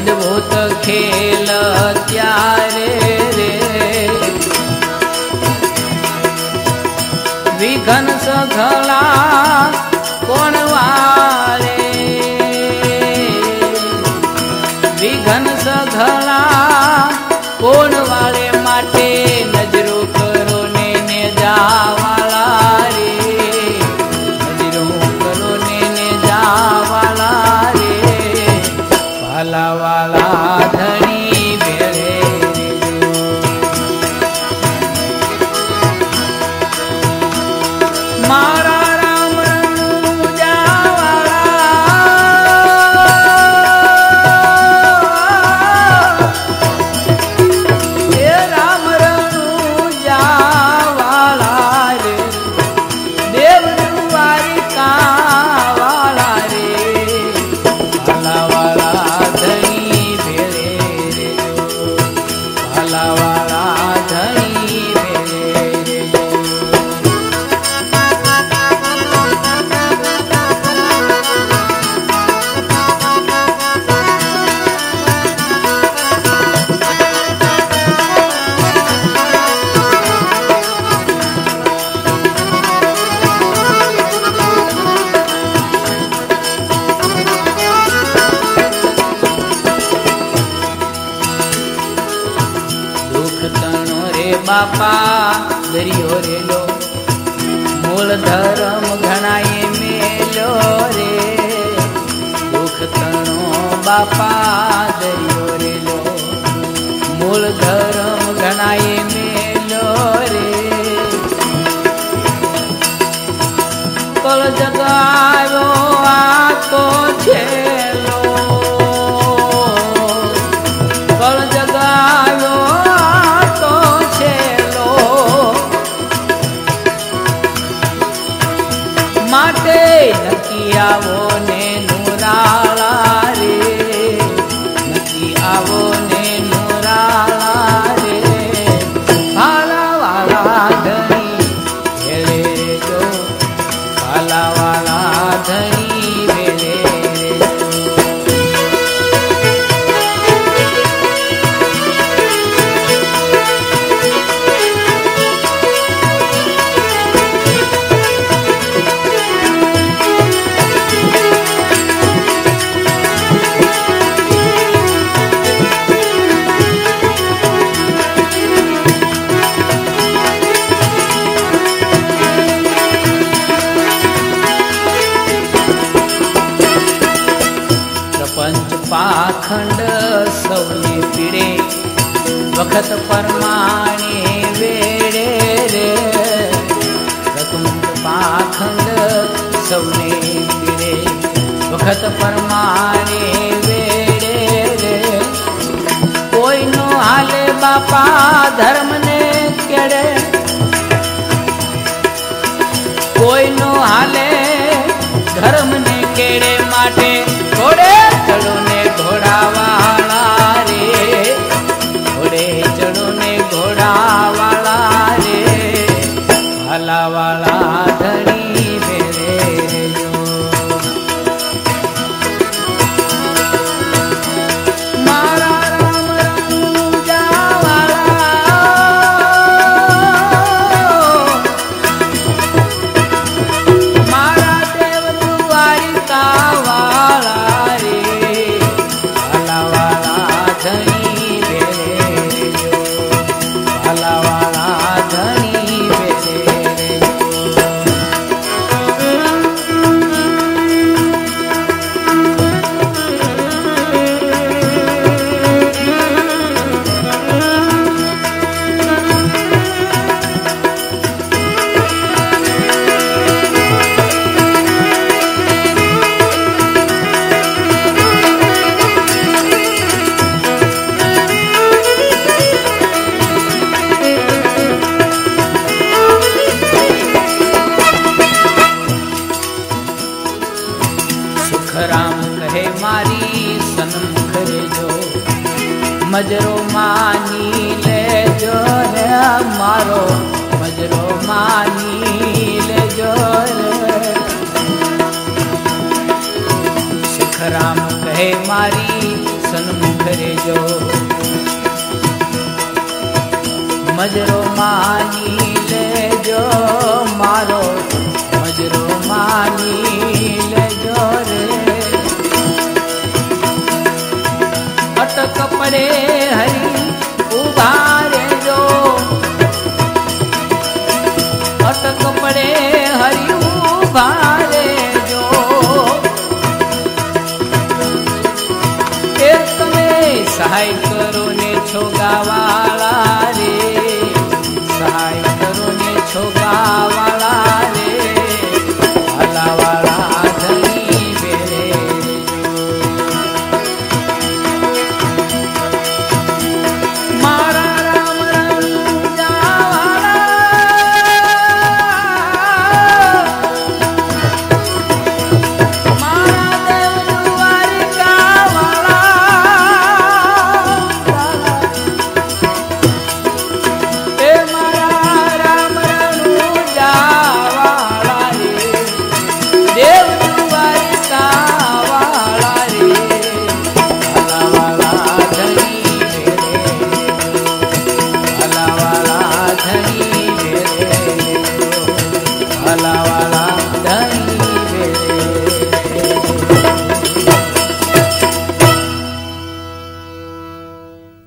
ભૂત ખેલ ત્યારે રે. વિઘન સઘળા કોણ વારે વિઘન સઘળા વાલા ધણી રે બાપા, દરિયો રેલો. મૂળ ધર્મ ઘણાએ મેલો રે. દુઃખ તણો બાપા, દરિયો રેલો. મૂળ ધર્મ વખત પરમાણી વેડે રે. પ્રપંચ પાખંડ સૌને રે વખત પરમાણી વેડે રે. કોઈનો હાલે બાપા ધર્મને કેડે. કોઈનો હાલે ધર્મને કેડે માટે થોડે ચડો ख़राम कहे मारी सनम घर जो। मजरो मानी ले जो मारो। मजरो मानी ले जो मारी सनम घर जो। मजरो मानी ले जो मारो। मजरो मानी ले जो रे પટ કપડે હરી ઊભા રેજો પટ કપડે હરી ઊભા રેજો એ તમે સહાય કરો ને છો ગાવા